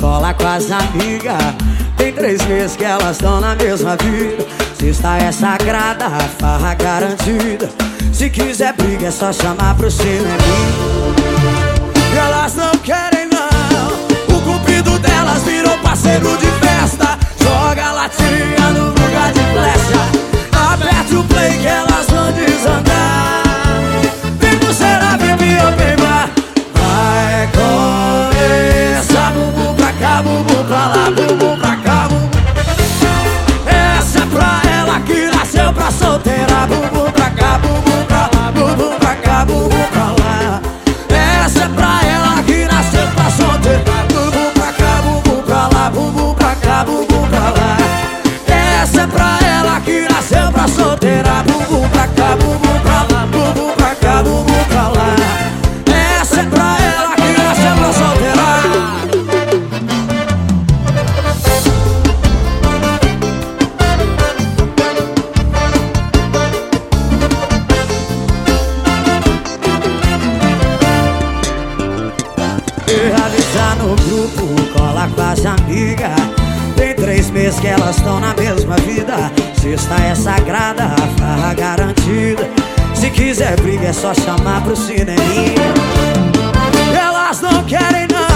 cola com as amigas. Tem três meses que elas estão na mesma vida. Sexta é sagrada, farra garantida. Se quiser briga é só chamar pro cinema. Elas não querem não. O cupido delas virou parceiro de E avisar no grupo, cola com as amigas. Tem três meses que elas estão na mesma vida. Sexta é sagrada, a farra garantida. Se quiser briga é só chamar pro cineminha. Elas não querem não.